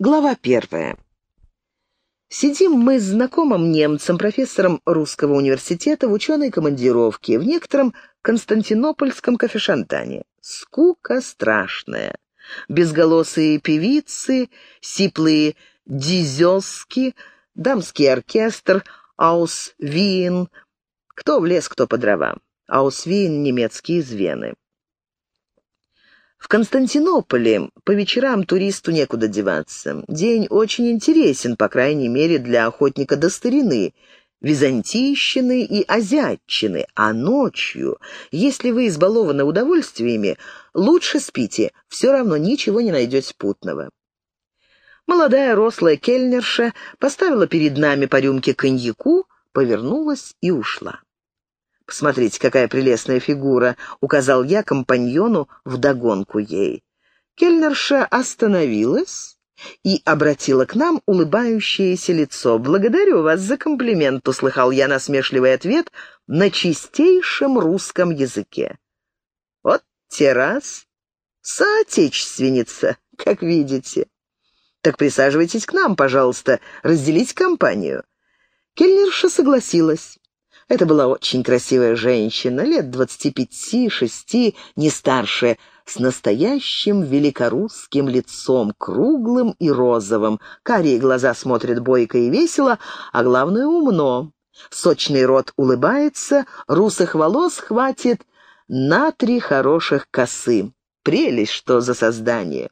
Глава первая. Сидим мы с знакомым немцем, профессором русского университета в ученой командировке в некотором константинопольском кафешантане. Скука страшная. Безголосые певицы, сиплые дизёски, дамский оркестр, аусвин. Кто в лес, кто по дровам. Аусвин немецкий из Вены. В Константинополе по вечерам туристу некуда деваться. День очень интересен, по крайней мере, для охотника до старины, византийщины и азиатчины, а ночью, если вы избалованы удовольствиями, лучше спите, все равно ничего не найдете путного. Молодая рослая кельнерша поставила перед нами по рюмке коньяку, повернулась и ушла. «Посмотрите, какая прелестная фигура», — указал я компаньону вдогонку ей. Кельнерша остановилась и обратила к нам улыбающееся лицо. «Благодарю вас за комплимент», — услыхал я насмешливый ответ на чистейшем русском языке. «Вот террас, соотечественница, как видите. Так присаживайтесь к нам, пожалуйста, разделить компанию». Кельнерша согласилась. Это была очень красивая женщина, лет двадцати пяти-шести, не старше, с настоящим великорусским лицом, круглым и розовым. Карие глаза смотрят бойко и весело, а главное — умно. Сочный рот улыбается, русых волос хватит на три хороших косы. Прелесть, что за создание!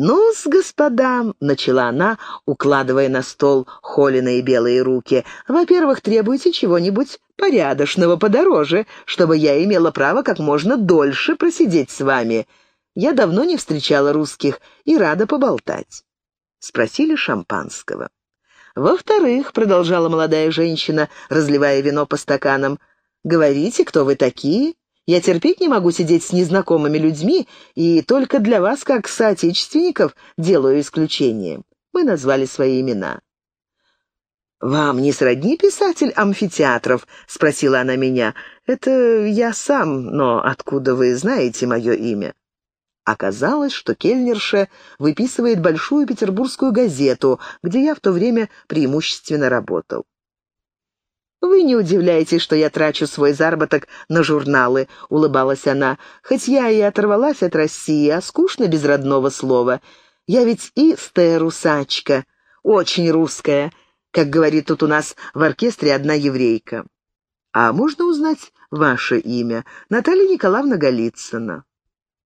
«Ну-с, господа», — начала она, укладывая на стол холеные белые руки, «во-первых, требуйте чего-нибудь порядочного подороже, чтобы я имела право как можно дольше просидеть с вами. Я давно не встречала русских и рада поболтать». Спросили шампанского. «Во-вторых», — продолжала молодая женщина, разливая вино по стаканам, «говорите, кто вы такие я терпеть не могу сидеть с незнакомыми людьми, и только для вас, как соотечественников, делаю исключение. Мы назвали свои имена. «Вам не сродни писатель амфитеатров?» — спросила она меня. «Это я сам, но откуда вы знаете мое имя?» Оказалось, что Кельнерша выписывает большую петербургскую газету, где я в то время преимущественно работал. «Вы не удивляетесь, что я трачу свой заработок на журналы», — улыбалась она. «Хоть я и оторвалась от России, а скучно без родного слова. Я ведь и стая-русачка, очень русская, как говорит тут у нас в оркестре одна еврейка. А можно узнать ваше имя? Наталья Николаевна Голицына».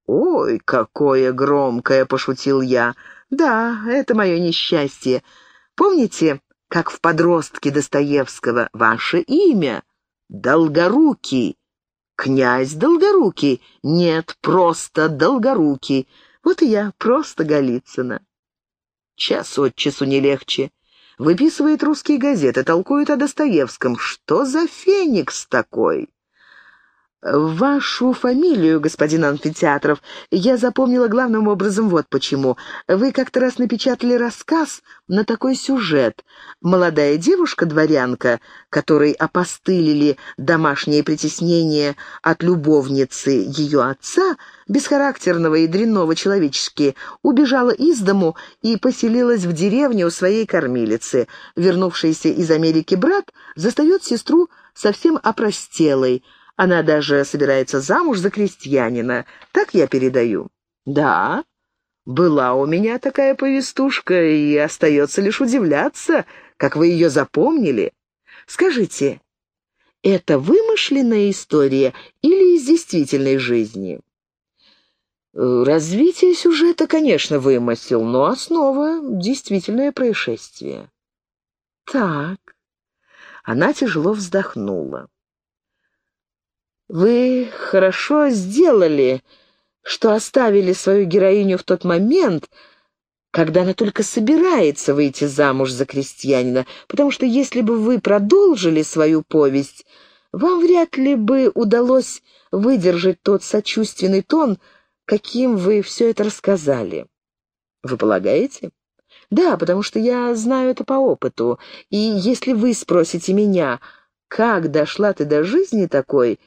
«Ой, какое громкое!» — пошутил я. «Да, это мое несчастье. Помните, как в подростке Достоевского. Ваше имя — Долгорукий. Князь Долгорукий. Нет, просто Долгорукий. Вот и я, просто Голицына. Час от часу не легче. Выписывает русские газеты, толкует о Достоевском. Что за феникс такой? «Вашу фамилию, господин Амфитеатров, я запомнила главным образом вот почему. Вы как-то раз напечатали рассказ на такой сюжет. Молодая девушка-дворянка, которой опостылили домашние притеснения от любовницы ее отца, бесхарактерного и дрянного человечески, убежала из дому и поселилась в деревне у своей кормилицы. Вернувшийся из Америки брат застает сестру совсем опростелой, она даже собирается замуж за крестьянина. Так я передаю». «Да, была у меня такая повестушка, и остается лишь удивляться, как вы ее запомнили. Скажите, это вымышленная история или из действительной жизни?» Развитие сюжета, конечно, вымысел, но основа — действительное происшествие. Так. Она тяжело вздохнула. Вы хорошо сделали, что оставили свою героиню в тот момент, когда она только собирается выйти замуж за крестьянина, потому что если бы вы продолжили свою повесть, вам вряд ли бы удалось выдержать тот сочувственный тон, каким вы все это рассказали. Вы полагаете? Да, потому что я знаю это по опыту, и если вы спросите меня, как дошла ты до жизни такой,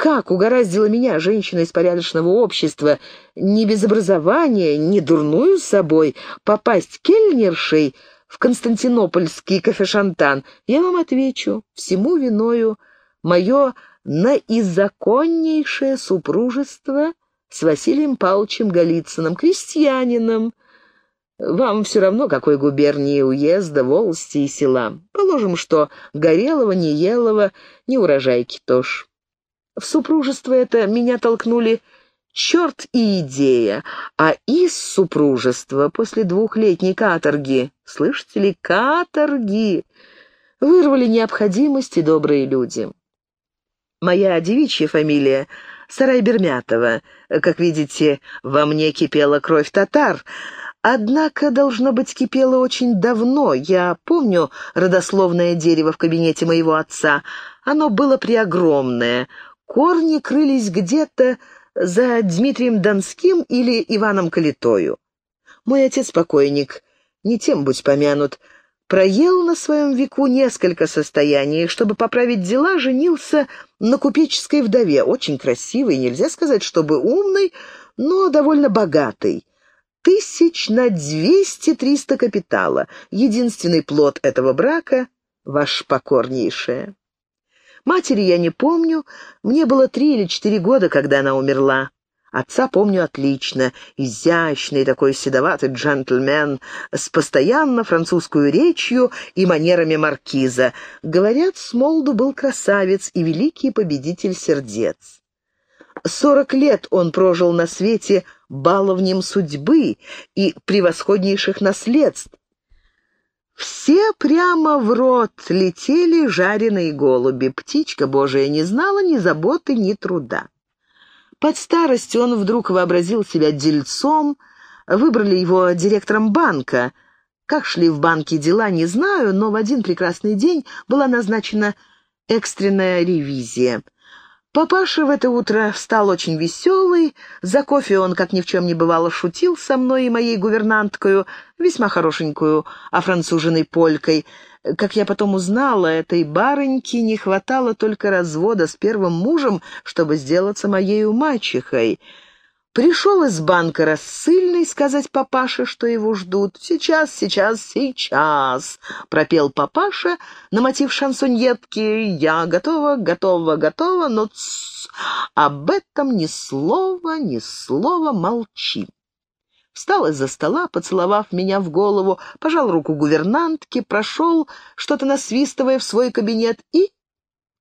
Как угораздило меня, женщина из порядочного общества, не без образования, не дурную с собой, попасть кельнершей в Константинопольский кафешантан, я вам отвечу, всему виною мое наизаконнейшее супружество с Василием Павловичем Голицыным, крестьянином. Вам все равно, какой губернии уезда, волости и села. Положим, что Горелого, Неелова, не урожайки тоже. В супружество это меня толкнули черт и идея, а из супружества после двухлетней каторги, слышите ли, каторги, вырвали необходимости добрые люди. Моя девичья фамилия Сарайбермятова. Как видите, во мне кипела кровь татар. Однако, должно быть, кипела очень давно. Я помню родословное дерево в кабинете моего отца. Оно было преогромное. Корни крылись где-то за Дмитрием Донским или Иваном Калитою. Мой отец-покойник, не тем будь помянут, проел на своем веку несколько состояний, чтобы поправить дела, женился на купеческой вдове, очень красивой, нельзя сказать, чтобы умной, но довольно богатой. Тысяч на двести-триста капитала. Единственный плод этого брака — ваш покорнейшая. Матери я не помню, мне было три или четыре года, когда она умерла. Отца помню отлично. Изящный такой седоватый джентльмен с постоянно французскую речью и манерами маркиза. Говорят, Смолду был красавец и великий победитель сердец. Сорок лет он прожил на свете баловнем судьбы и превосходнейших наследств. Все прямо в рот летели жареные голуби. Птичка Божия не знала ни заботы, ни труда. Под старость он вдруг вообразил себя дельцом, выбрали его директором банка. Как шли в банке дела, не знаю, но в один прекрасный день была назначена экстренная ревизия — Папаша в это утро встал очень веселый. За кофе он, как ни в чем не бывало, шутил со мной и моей гувернанткою, весьма хорошенькую, офранцуженной полькой. Как я потом узнала, этой барыньке не хватало только развода с первым мужем, чтобы сделаться моей мачехой. Пришел из банка рассыльный сказать папаше, что его ждут. «Сейчас, сейчас, сейчас!» — пропел папаша на мотив шансоньетки. «Я готова, готова, готова, но тс, об этом ни слова, ни слова молчи!» Встал из-за стола, поцеловав меня в голову, пожал руку гувернантке, прошел, что-то насвистывая в свой кабинет, и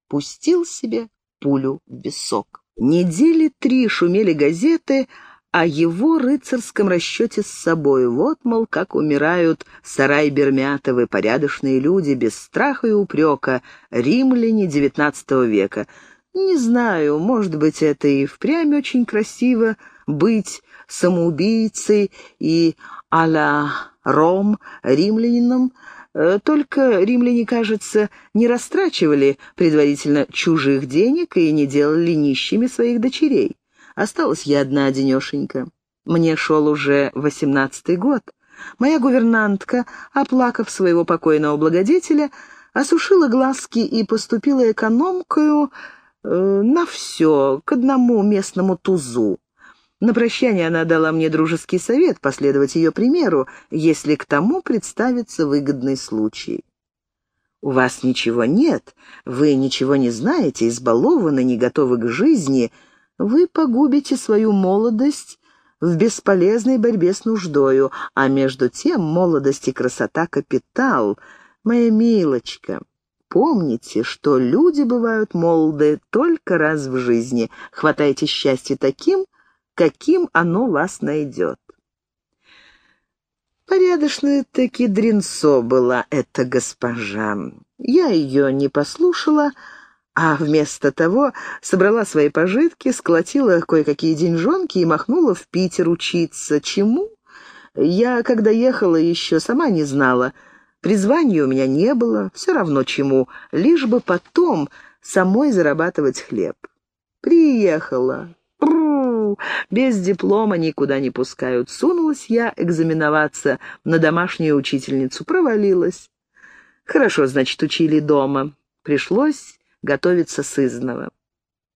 пустил себе пулю в висок. Недели три шумели газеты о его рыцарском расчете с собой. Вот, мол, как умирают сарай Бермятовы, порядочные люди, без страха и упрека, римляне XIX века. Не знаю, может быть, это и впрямь очень красиво быть самоубийцей и а-ля Ром римлянином, только римляне, кажется, не растрачивали предварительно чужих денег и не делали нищими своих дочерей. Осталась я одна-одинешенька. Мне шел уже восемнадцатый год. Моя гувернантка, оплакав своего покойного благодетеля, осушила глазки и поступила экономкою э, на все, к одному местному тузу. На прощание она дала мне дружеский совет последовать ее примеру, если к тому представится выгодный случай. «У вас ничего нет, вы ничего не знаете, избалованы, не готовы к жизни. Вы погубите свою молодость в бесполезной борьбе с нуждою, а между тем молодость и красота — капитал. Моя милочка, помните, что люди бывают молоды только раз в жизни. Хватайте счастья таким — каким оно вас найдет. Порядочная-таки дренцо была эта госпожа. Я ее не послушала, а вместо того собрала свои пожитки, сколотила кое-какие деньжонки и махнула в Питер учиться. Чему? Я, когда ехала, еще сама не знала. Призвания у меня не было, все равно чему, лишь бы потом самой зарабатывать хлеб. Приехала, без диплома никуда не пускают. Сунулась я экзаменоваться на домашнюю учительницу, провалилась. Хорошо, значит, учили дома. Пришлось готовиться сызново.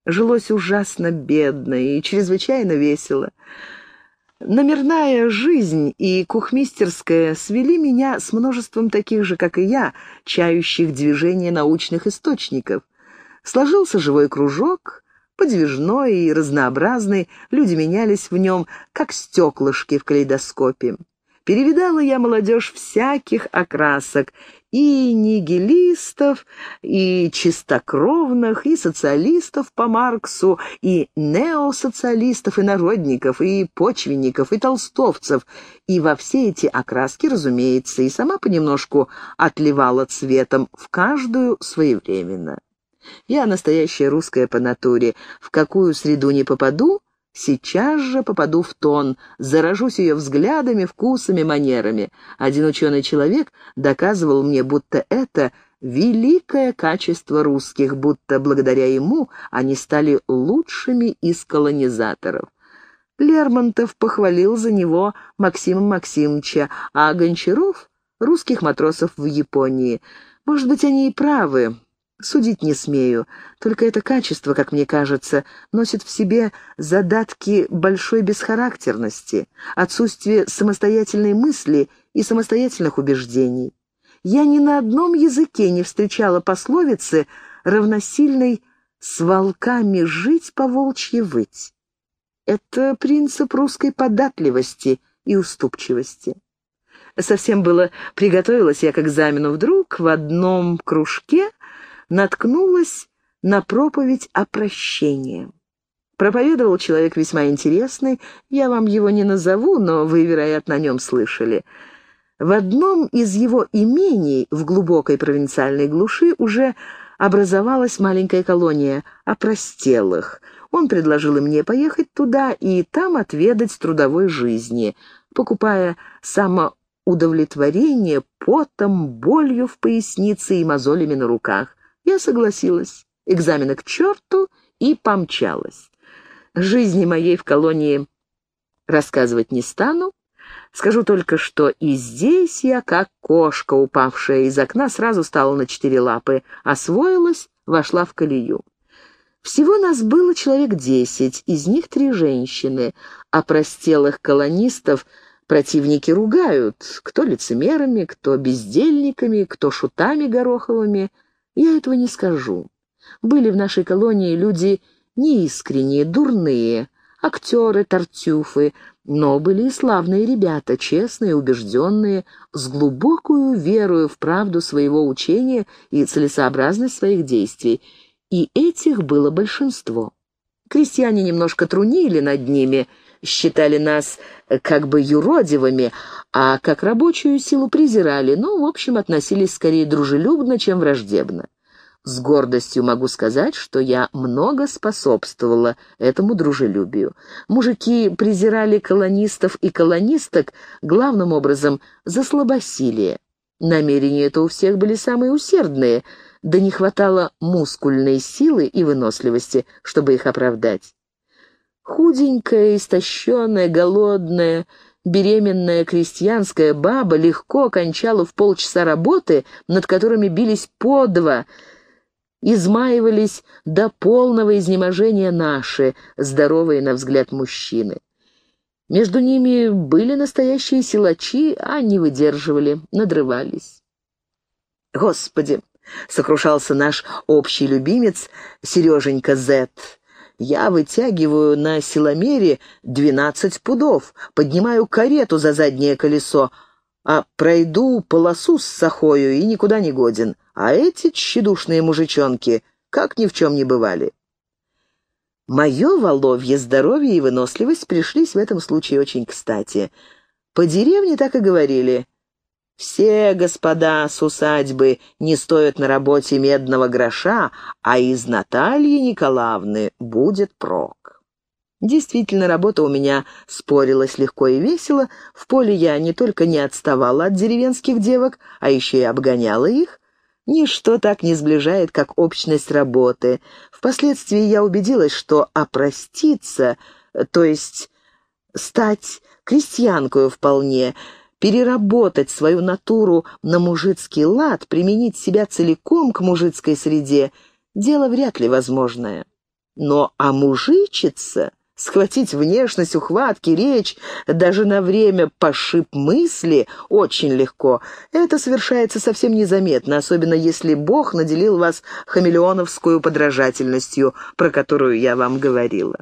Жилось ужасно бедно и чрезвычайно весело. Номерная жизнь и кухмистерская свели меня с множеством таких же, как и я, чающих движения научных источников. Сложился живой кружок, подвижной и разнообразный, люди менялись в нем, как стеклышки в калейдоскопе. Перевидала я молодежь всяких окрасок, и нигилистов, и чистокровных, и социалистов по Марксу, и неосоциалистов, и народников, и почвенников, и толстовцев. И во все эти окраски, разумеется, и сама понемножку отливала цветом в каждую своевременно. Я настоящая русская по натуре. В какую среду не попаду, Сейчас же попаду в тон, заражусь ее взглядами, вкусами, манерами. Один ученый человек доказывал мне, будто это великое качество русских, будто благодаря ему они стали лучшими из колонизаторов. Лермонтов похвалил за него Максима Максимовича, а Гончаров — русских матросов в Японии. Может быть, они и правы, Судить не смею, только это качество, как мне кажется, носит в себе задатки большой бесхарактерности, отсутствие самостоятельной мысли и самостоятельных убеждений. Я ни на одном языке не встречала пословицы, равносильной «с волками жить, по волчьи выть». Это принцип русской податливости и уступчивости. Совсем было приготовилась я к экзамену, вдруг в одном кружке наткнулась на проповедь о прощении. Проповедовал человек весьма интересный, я вам его не назову, но вы, вероятно, о нем слышали. В одном из его имений в глубокой провинциальной глуши уже образовалась маленькая колония опростелых. Он предложил и мне поехать туда и там отведать трудовой жизни, покупая самоудовлетворение потом, болью в пояснице и мозолями на руках. Я согласилась. Экзамены к черту и помчалась. Жизни моей в колонии рассказывать не стану. Скажу только, что и здесь я, как кошка, упавшая из окна, сразу стала на четыре лапы, освоилась, вошла в колею. Всего нас было человек десять, из них три женщины, а простелых колонистов противники ругают, кто лицемерами, кто бездельниками, кто шутами гороховыми, я этого не скажу. Были в нашей колонии люди неискренние, дурные, актеры, тартюфы, но были и славные ребята, честные, убежденные, с глубокую верою в правду своего учения и целесообразность своих действий. И этих было большинство. Крестьяне немножко трунили над ними, считали нас как бы юродивыми, а как рабочую силу презирали, но, в общем, относились скорее дружелюбно, чем враждебно. С гордостью могу сказать, что я много способствовала этому дружелюбию. Мужики презирали колонистов и колонисток главным образом за слабосилие. Намерения это у всех были самые усердные, да не хватало мускульной силы и выносливости, чтобы их оправдать. Худенькая, истощенная, голодная, беременная крестьянская баба легко кончала в полчаса работы, над которыми бились по два, измаивались до полного изнеможения наши, здоровые на взгляд мужчины. Между ними были настоящие силачи, а не выдерживали, надрывались. «Господи!» — сокрушался наш общий любимец Сереженька Зет — я вытягиваю на силомере двенадцать пудов, поднимаю карету за заднее колесо, а пройду полосу с сахою и никуда не годен. А эти тщедушные мужичонки как ни в чем не бывали. Мое воловье здоровье и выносливость пришлись в этом случае очень кстати. По деревне так и говорили. Все господа с усадьбы не стоят на работе медного гроша, а из Натальи Николаевны будет прок. Действительно, работа у меня спорилась легко и весело. В поле я не только не отставала от деревенских девок, а еще и обгоняла их. Ничто так не сближает, как общность работы. Впоследствии я убедилась, что опроститься, то есть стать крестьянкою вполне — переработать свою натуру на мужицкий лад, применить себя целиком к мужицкой среде — дело вряд ли возможное. Но омужичиться, схватить внешность, ухватки, речь, даже на время пошиб мысли очень легко. Это совершается совсем незаметно, особенно если Бог наделил вас хамелеоновскую подражательностью, про которую я вам говорила.